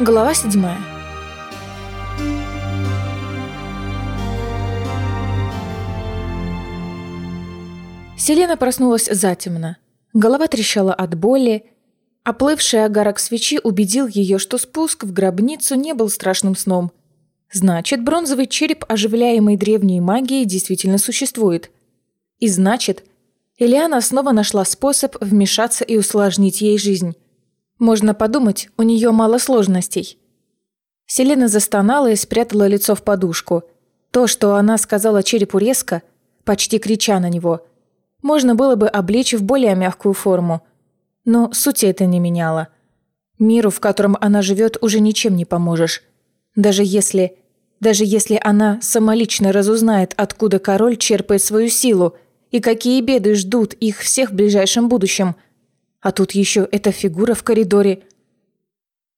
Глава седьмая. Селена проснулась затемно. Голова трещала от боли. Оплывший огарок свечи убедил ее, что спуск в гробницу не был страшным сном. Значит, бронзовый череп, оживляемый древней магией, действительно существует. И значит, Элиана снова нашла способ вмешаться и усложнить ей жизнь. Можно подумать, у нее мало сложностей. Селена застонала и спрятала лицо в подушку. То, что она сказала черепу резко, почти крича на него, можно было бы облечь в более мягкую форму. Но сути это не меняло. Миру, в котором она живет, уже ничем не поможешь. Даже если... Даже если она самолично разузнает, откуда король черпает свою силу и какие беды ждут их всех в ближайшем будущем – а тут еще эта фигура в коридоре.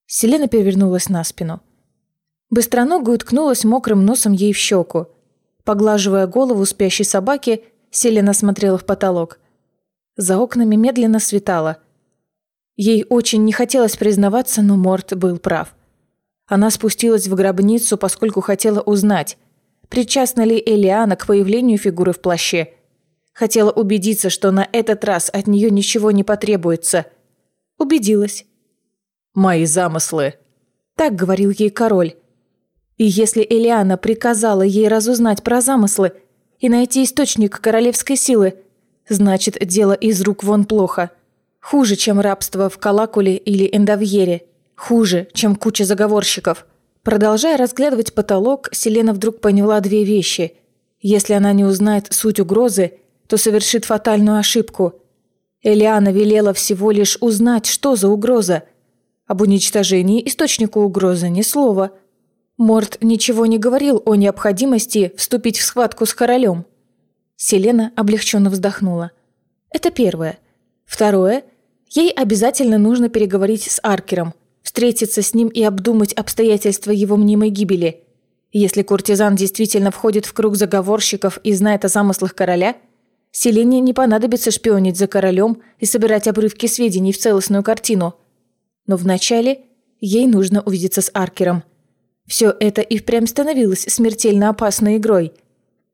Селена перевернулась на спину. Быстроногая уткнулась мокрым носом ей в щеку. Поглаживая голову спящей собаки, Селена смотрела в потолок. За окнами медленно светало. Ей очень не хотелось признаваться, но Морт был прав. Она спустилась в гробницу, поскольку хотела узнать, причастна ли Элиана к появлению фигуры в плаще – Хотела убедиться, что на этот раз от нее ничего не потребуется. Убедилась. «Мои замыслы», — так говорил ей король. И если Элиана приказала ей разузнать про замыслы и найти источник королевской силы, значит, дело из рук вон плохо. Хуже, чем рабство в Калакуле или Эндовьере. Хуже, чем куча заговорщиков. Продолжая разглядывать потолок, Селена вдруг поняла две вещи. Если она не узнает суть угрозы, то совершит фатальную ошибку. Элиана велела всего лишь узнать, что за угроза. Об уничтожении источника угрозы ни слова. Морт ничего не говорил о необходимости вступить в схватку с королем. Селена облегченно вздохнула. Это первое. Второе. Ей обязательно нужно переговорить с Аркером, встретиться с ним и обдумать обстоятельства его мнимой гибели. Если куртизан действительно входит в круг заговорщиков и знает о замыслах короля – Селине не понадобится шпионить за королем и собирать обрывки сведений в целостную картину. Но вначале ей нужно увидеться с Аркером. Все это и впрямь становилось смертельно опасной игрой.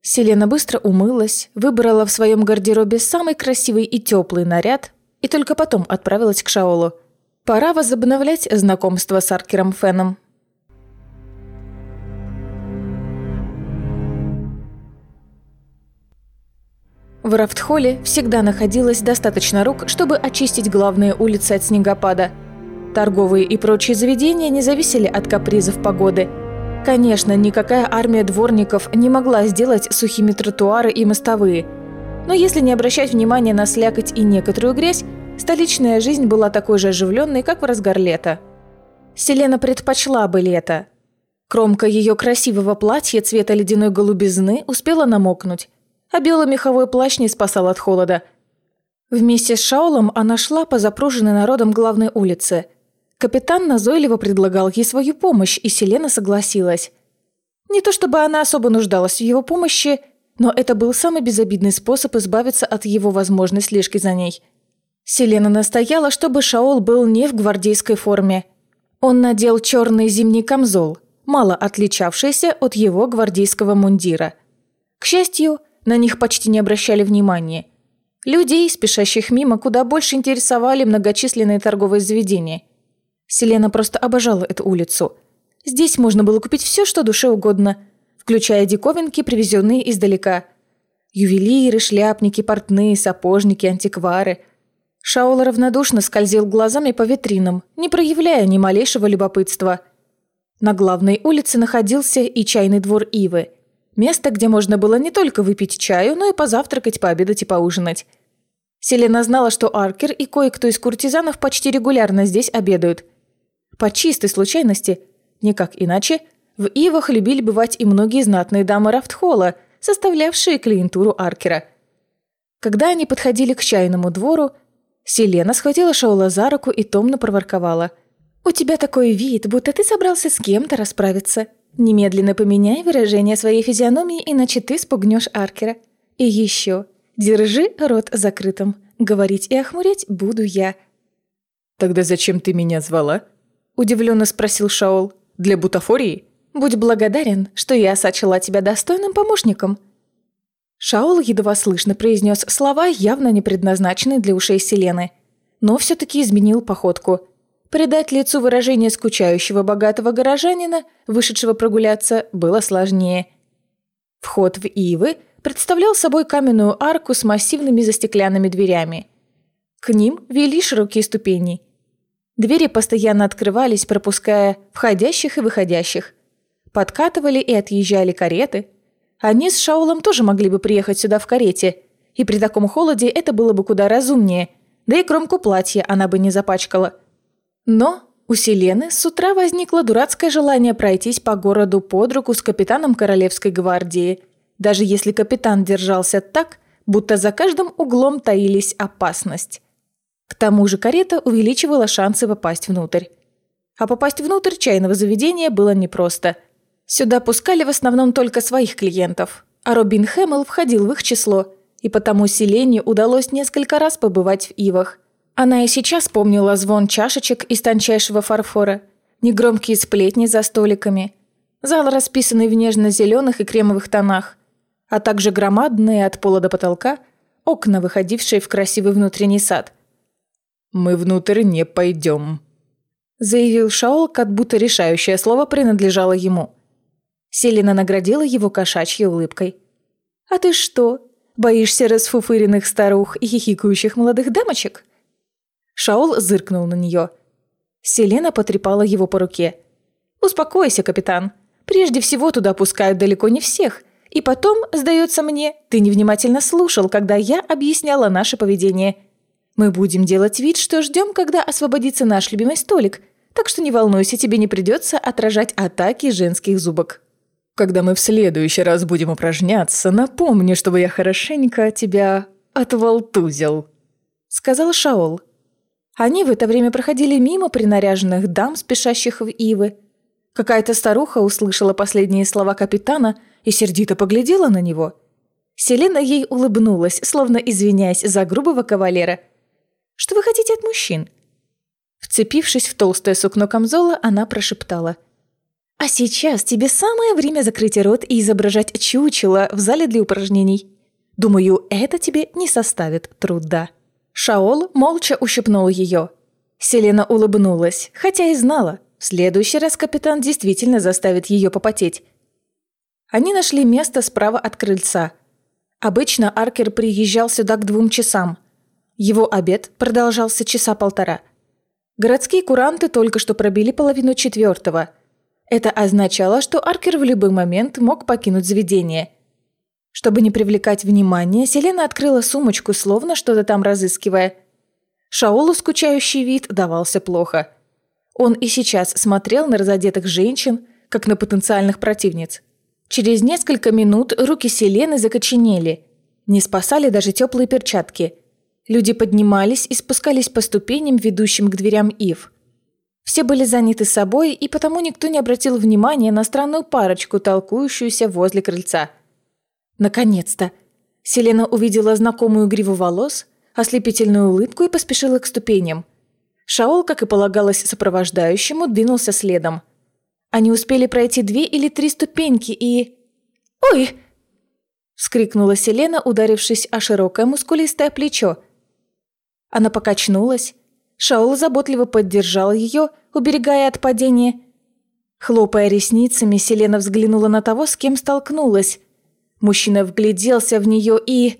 Селена быстро умылась, выбрала в своем гардеробе самый красивый и теплый наряд и только потом отправилась к Шаолу. Пора возобновлять знакомство с Аркером Феном. В Рафтхолле всегда находилось достаточно рук, чтобы очистить главные улицы от снегопада. Торговые и прочие заведения не зависели от капризов погоды. Конечно, никакая армия дворников не могла сделать сухими тротуары и мостовые. Но если не обращать внимания на слякоть и некоторую грязь, столичная жизнь была такой же оживленной, как в разгар лета. Селена предпочла бы лето. Кромка ее красивого платья цвета ледяной голубизны успела намокнуть, а белый меховой плащ не спасал от холода. Вместе с Шаулом она шла по запруженной народом главной улице. Капитан назойливо предлагал ей свою помощь, и Селена согласилась. Не то чтобы она особо нуждалась в его помощи, но это был самый безобидный способ избавиться от его возможной слежки за ней. Селена настояла, чтобы Шаол был не в гвардейской форме. Он надел черный зимний камзол, мало отличавшийся от его гвардейского мундира. К счастью, на них почти не обращали внимания. Людей, спешащих мимо, куда больше интересовали многочисленные торговые заведения. Селена просто обожала эту улицу. Здесь можно было купить все, что душе угодно, включая диковинки, привезенные издалека. Ювелиры, шляпники, портные, сапожники, антиквары. Шаол равнодушно скользил глазами по витринам, не проявляя ни малейшего любопытства. На главной улице находился и чайный двор Ивы – Место, где можно было не только выпить чаю, но и позавтракать, пообедать и поужинать. Селена знала, что Аркер и кое-кто из куртизанов почти регулярно здесь обедают. По чистой случайности, никак иначе, в Ивах любили бывать и многие знатные дамы Рафтхола, составлявшие клиентуру Аркера. Когда они подходили к чайному двору, Селена схватила Шаула за руку и томно проворковала. «У тебя такой вид, будто ты собрался с кем-то расправиться. Немедленно поменяй выражение своей физиономии, иначе ты спугнешь Аркера. И еще, держи рот закрытым. Говорить и охмурять буду я. Тогда зачем ты меня звала? Удивленно спросил Шаол. «Для бутафории?» «Будь благодарен, что я сочла тебя достойным помощником». Шаол едва слышно произнес слова, явно не предназначенные для ушей Селены, но все-таки изменил походку. Придать лицу выражение скучающего богатого горожанина, вышедшего прогуляться, было сложнее. Вход в Ивы представлял собой каменную арку с массивными застеклянными дверями. К ним вели широкие ступени. Двери постоянно открывались, пропуская входящих и выходящих. Подкатывали и отъезжали кареты. Они с Шаулом тоже могли бы приехать сюда в карете, и при таком холоде это было бы куда разумнее, да и кромку платья она бы не запачкала. Но у Селены с утра возникло дурацкое желание пройтись по городу под руку с капитаном Королевской гвардии, даже если капитан держался так, будто за каждым углом таились опасность. К тому же карета увеличивала шансы попасть внутрь. А попасть внутрь чайного заведения было непросто. Сюда пускали в основном только своих клиентов, а Робин Хэмилл входил в их число, и потому Селене удалось несколько раз побывать в Ивах. Она и сейчас помнила звон чашечек из тончайшего фарфора, негромкие сплетни за столиками, зал, расписанный в нежно-зеленых и кремовых тонах, а также громадные от пола до потолка окна, выходившие в красивый внутренний сад. «Мы внутрь не пойдем», — заявил Шаол, как будто решающее слово принадлежало ему. Селина наградила его кошачьей улыбкой. «А ты что, боишься расфуфыренных старух и хихикающих молодых дамочек?» Шаол зыркнул на нее. Селена потрепала его по руке. «Успокойся, капитан. Прежде всего туда пускают далеко не всех. И потом, сдается мне, ты невнимательно слушал, когда я объясняла наше поведение. Мы будем делать вид, что ждем, когда освободится наш любимый столик, так что не волнуйся, тебе не придется отражать атаки женских зубок. Когда мы в следующий раз будем упражняться, напомни, чтобы я хорошенько тебя отволтузил», — сказал Шаол. Они в это время проходили мимо принаряженных дам, спешащих в Ивы. Какая-то старуха услышала последние слова капитана и сердито поглядела на него. Селена ей улыбнулась, словно извиняясь за грубого кавалера — что вы хотите от мужчин?» Вцепившись в толстое сукно камзола, она прошептала. «А сейчас тебе самое время закрыть рот и изображать чучело в зале для упражнений. Думаю, это тебе не составит труда». Шаол молча ущипнул ее. Селена улыбнулась, хотя и знала, в следующий раз капитан действительно заставит ее попотеть. Они нашли место справа от крыльца. Обычно Аркер приезжал сюда к двум часам – его обед продолжался часа полтора. Городские куранты только что пробили половину четвертого. Это означало, что Аркер в любой момент мог покинуть заведение. Чтобы не привлекать внимания, Селена открыла сумочку, словно что-то там разыскивая. Шаолу скучающий вид давался плохо. Он и сейчас смотрел на разодетых женщин, как на потенциальных противниц. Через несколько минут руки Селены закоченели. Не спасали даже теплые перчатки – Люди поднимались и спускались по ступеням, ведущим к дверям Ив. Все были заняты собой, и потому никто не обратил внимания на странную парочку, толкующуюся возле крыльца. Наконец-то! Селена увидела знакомую гриву волос, ослепительную улыбку и поспешила к ступеням. Шаол, как и полагалось сопровождающему, двинулся следом. Они успели пройти две или три ступеньки и... «Ой!» – вскрикнула Селена, ударившись о широкое мускулистое плечо – она покачнулась. Шаул заботливо поддержал ее, уберегая от падения. Хлопая ресницами, Селена взглянула на того, с кем столкнулась. Мужчина вгляделся в нее и...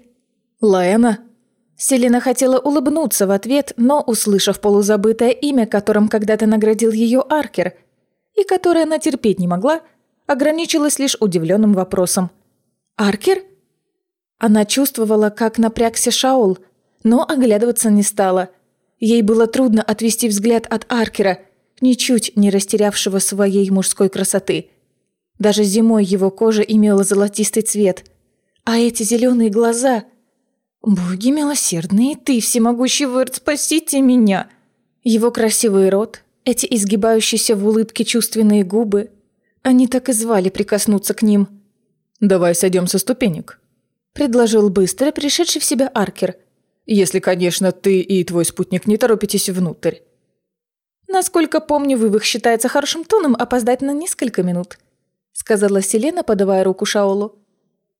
«Лаэна?» Селена хотела улыбнуться в ответ, но, услышав полузабытое имя, которым когда-то наградил ее Аркер, и которое она терпеть не могла, ограничилась лишь удивленным вопросом. «Аркер?» Она чувствовала, как напрягся Шаул – но оглядываться не стала. Ей было трудно отвести взгляд от Аркера, ничуть не растерявшего своей мужской красоты. Даже зимой его кожа имела золотистый цвет. А эти зеленые глаза... «Боги милосердные, ты, всемогущий Вырд, спасите меня!» Его красивый рот, эти изгибающиеся в улыбке чувственные губы, они так и звали прикоснуться к ним. «Давай сойдем со ступенек», — предложил быстро пришедший в себя Аркер — если, конечно, ты и твой спутник не торопитесь внутрь». Насколько помню, вывих считается хорошим тоном опоздать на несколько минут», сказала Селена, подавая руку Шаолу.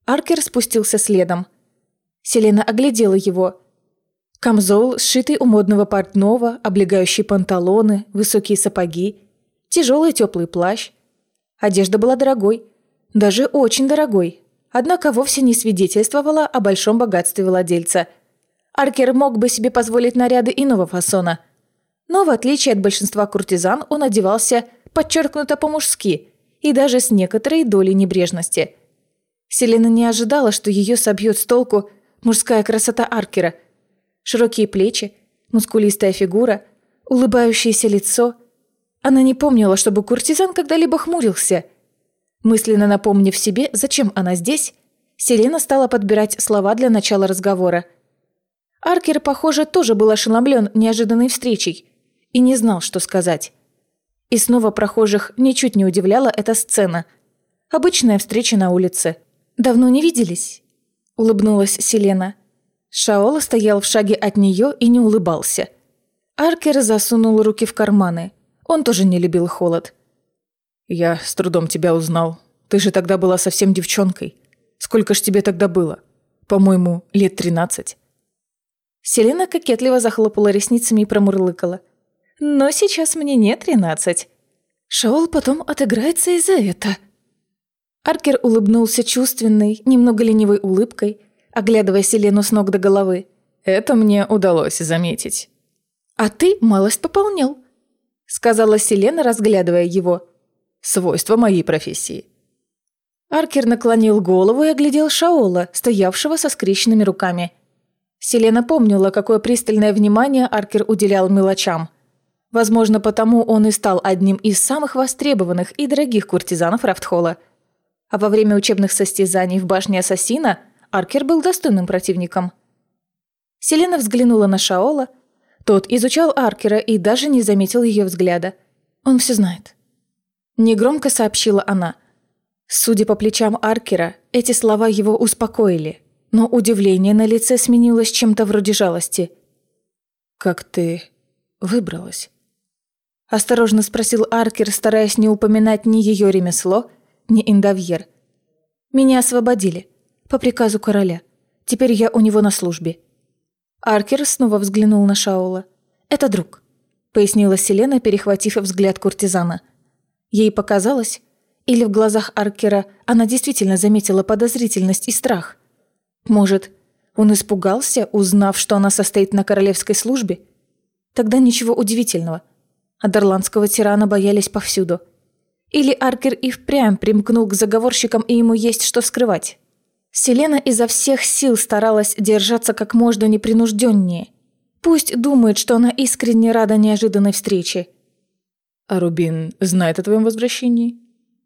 Аркер спустился следом. Селена оглядела его. Камзол, сшитый у модного портного, облегающие панталоны, высокие сапоги, тяжелый теплый плащ. Одежда была дорогой, даже очень дорогой, однако вовсе не свидетельствовала о большом богатстве владельца. Аркер мог бы себе позволить наряды иного фасона. Но в отличие от большинства куртизан, он одевался подчеркнуто по-мужски и даже с некоторой долей небрежности. Селена не ожидала, что ее собьет с толку мужская красота Аркера. Широкие плечи, мускулистая фигура, улыбающееся лицо. Она не помнила, чтобы куртизан когда-либо хмурился. Мысленно напомнив себе, зачем она здесь, Селена стала подбирать слова для начала разговора – Аркер, похоже, тоже был ошеломлен неожиданной встречей и не знал, что сказать. И снова прохожих ничуть не удивляла эта сцена. Обычная встреча на улице. «Давно не виделись?» – улыбнулась Селена. Шаола стоял в шаге от нее и не улыбался. Аркер засунул руки в карманы. Он тоже не любил холод. «Я с трудом тебя узнал. Ты же тогда была совсем девчонкой. Сколько ж тебе тогда было? По-моему, лет тринадцать». Селена кокетливо захлопала ресницами и промурлыкала. «Но сейчас мне не тринадцать. Шаол потом отыграется и за это». Аркер улыбнулся чувственной, немного ленивой улыбкой, оглядывая Селену с ног до головы. «Это мне удалось заметить». «А ты малость пополнил», — сказала Селена, разглядывая его. «Свойство моей профессии». Аркер наклонил голову и оглядел Шаола, стоявшего со скрещенными руками. Селена помнила, какое пристальное внимание Аркер уделял мелочам. Возможно, потому он и стал одним из самых востребованных и дорогих куртизанов Рафтхола. А во время учебных состязаний в башне Ассасина Аркер был достойным противником. Селена взглянула на Шаола. Тот изучал Аркера и даже не заметил ее взгляда. Он все знает. Негромко сообщила она. Судя по плечам Аркера, эти слова его успокоили – но удивление на лице сменилось чем-то вроде жалости. «Как ты выбралась?» Осторожно спросил Аркер, стараясь не упоминать ни ее ремесло, ни индавьер. «Меня освободили. По приказу короля. Теперь я у него на службе». Аркер снова взглянул на Шаула. «Это друг», — пояснила Селена, перехватив взгляд куртизана. Ей показалось, или в глазах Аркера она действительно заметила подозрительность и страх — может, он испугался, узнав, что она состоит на королевской службе? Тогда ничего удивительного. А Дарландского тирана боялись повсюду. Или Аркер и впрямь примкнул к заговорщикам, и ему есть что скрывать. Селена изо всех сил старалась держаться как можно непринужденнее. Пусть думает, что она искренне рада неожиданной встрече. «А Рубин знает о твоем возвращении?»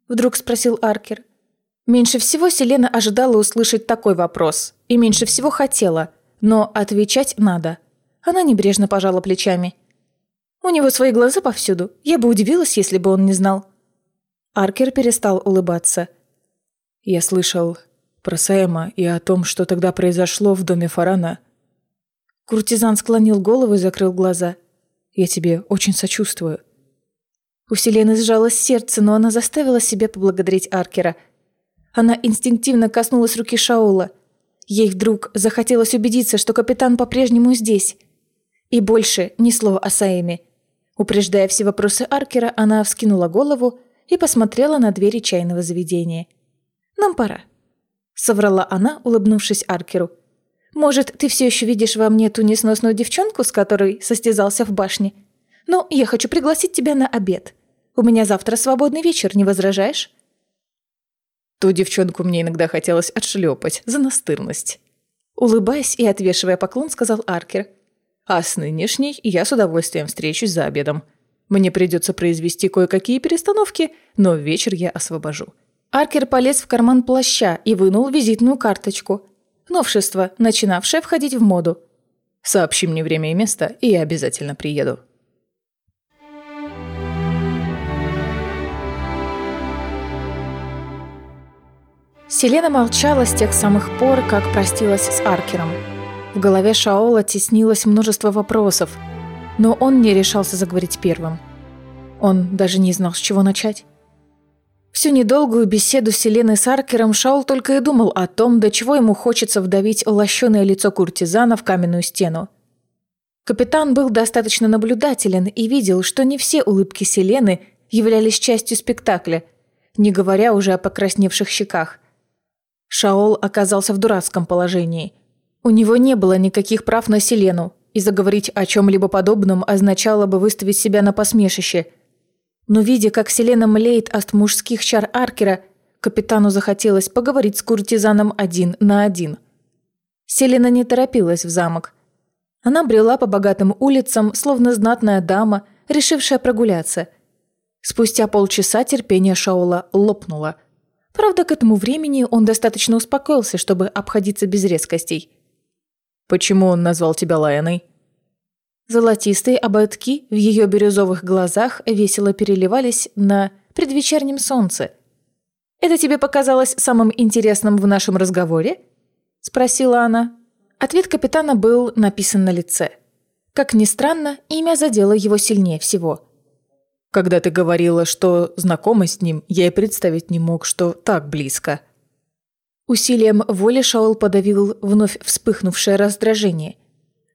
Вдруг спросил Аркер. Меньше всего Селена ожидала услышать такой вопрос. И меньше всего хотела. Но отвечать надо. Она небрежно пожала плечами. У него свои глаза повсюду. Я бы удивилась, если бы он не знал. Аркер перестал улыбаться. Я слышал про Саэма и о том, что тогда произошло в доме Фарана. Куртизан склонил голову и закрыл глаза. Я тебе очень сочувствую. У Селены сжалось сердце, но она заставила себя поблагодарить Аркера – она инстинктивно коснулась руки Шаула. Ей вдруг захотелось убедиться, что капитан по-прежнему здесь. И больше ни слова о Саэме. Упреждая все вопросы Аркера, она вскинула голову и посмотрела на двери чайного заведения. «Нам пора», — соврала она, улыбнувшись Аркеру. «Может, ты все еще видишь во мне ту несносную девчонку, с которой состязался в башне? Но я хочу пригласить тебя на обед. У меня завтра свободный вечер, не возражаешь?» Ту девчонку мне иногда хотелось отшлепать за настырность. Улыбаясь и отвешивая поклон, сказал Аркер. А с нынешней я с удовольствием встречусь за обедом. Мне придется произвести кое-какие перестановки, но вечер я освобожу. Аркер полез в карман плаща и вынул визитную карточку. Новшество, начинавшее входить в моду. «Сообщи мне время и место, и я обязательно приеду». Селена молчала с тех самых пор, как простилась с Аркером. В голове Шаола теснилось множество вопросов, но он не решался заговорить первым – Он даже не знал, с чего начать. Всю недолгую беседу с Селеной с Аркером Шаул только и думал о том, до чего ему хочется вдавить лощеное лицо куртизана в каменную стену. Капитан был достаточно наблюдателен и видел, что не все улыбки Селены являлись частью спектакля, не говоря уже о покрасневших щеках. Шаол оказался в дурацком положении. У него не было никаких прав на Селену, и заговорить о чем-либо подобном означало бы выставить себя на посмешище – но видя, как Селена млеет от мужских чар Аркера, капитану захотелось поговорить с куртизаном один на один. Селена не торопилась в замок. Она брела по богатым улицам, словно знатная дама, решившая прогуляться. Спустя полчаса терпение Шаула лопнуло. Правда, к этому времени он достаточно успокоился, чтобы обходиться без резкостей. «Почему он назвал тебя Лайоной?» Золотистые ободки в ее бирюзовых глазах весело переливались на предвечернем солнце. «Это тебе показалось самым интересным в нашем разговоре?» – спросила она. Ответ капитана был написан на лице. Как ни странно, имя задело его сильнее всего. «Когда ты говорила, что знакома с ним, я и представить не мог, что так близко». Усилием воли Шаул подавил вновь вспыхнувшее раздражение.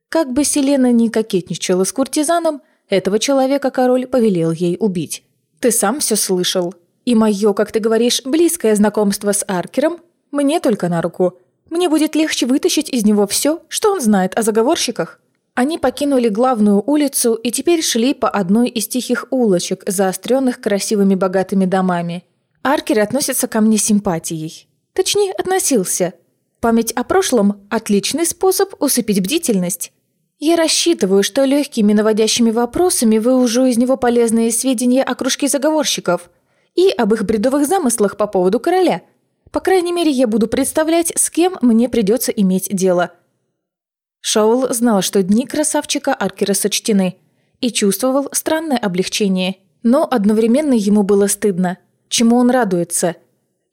Как бы Селена ни кокетничала с куртизаном, этого человека король повелел ей убить. Ты сам все слышал. И мое, как ты говоришь, близкое знакомство с Аркером мне только на руку. Мне будет легче вытащить из него все, что он знает о заговорщиках. Они покинули главную улицу и теперь шли по одной из тихих улочек, заостренных красивыми богатыми домами. Аркер относится ко мне симпатией. Точнее, относился. Память о прошлом – отличный способ усыпить бдительность. Я рассчитываю, что легкими наводящими вопросами выужу из него полезные сведения о кружке заговорщиков и об их бредовых замыслах по поводу короля. По крайней мере, я буду представлять, с кем мне придется иметь дело. Шаул знал, что дни красавчика Аркера сочтены, и чувствовал странное облегчение. Но одновременно ему было стыдно. Чему он радуется?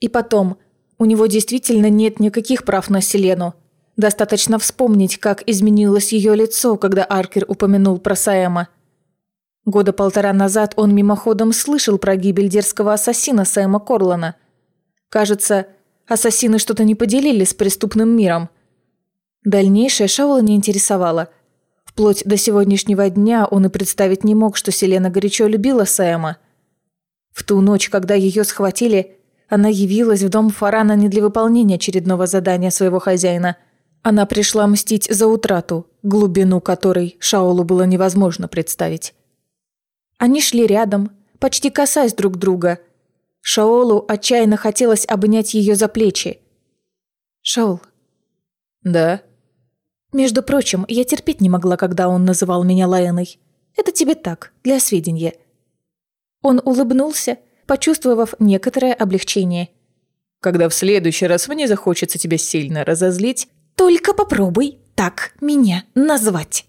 И потом, у него действительно нет никаких прав на Селену. Достаточно вспомнить, как изменилось ее лицо, когда Аркер упомянул про Саэма. Года полтора назад он мимоходом слышал про гибель дерзкого ассасина Сэма Корлана. Кажется, ассасины что-то не поделили с преступным миром. Дальнейшее Шаула не интересовало. Вплоть до сегодняшнего дня он и представить не мог, что Селена горячо любила Сэма. В ту ночь, когда ее схватили, она явилась в дом Фарана не для выполнения очередного задания своего хозяина – она пришла мстить за утрату, глубину которой Шаолу было невозможно представить. Они шли рядом, почти касаясь друг друга. Шаолу отчаянно хотелось обнять ее за плечи. «Шаол». «Да?» «Между прочим, я терпеть не могла, когда он называл меня Лаэной. Это тебе так, для сведения». Он улыбнулся, почувствовав некоторое облегчение. «Когда в следующий раз мне захочется тебя сильно разозлить, только попробуй так меня назвать».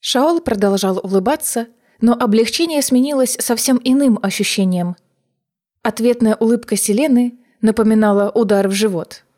Шаол продолжал улыбаться, но облегчение сменилось совсем иным ощущением. Ответная улыбка Селены напоминала удар в живот –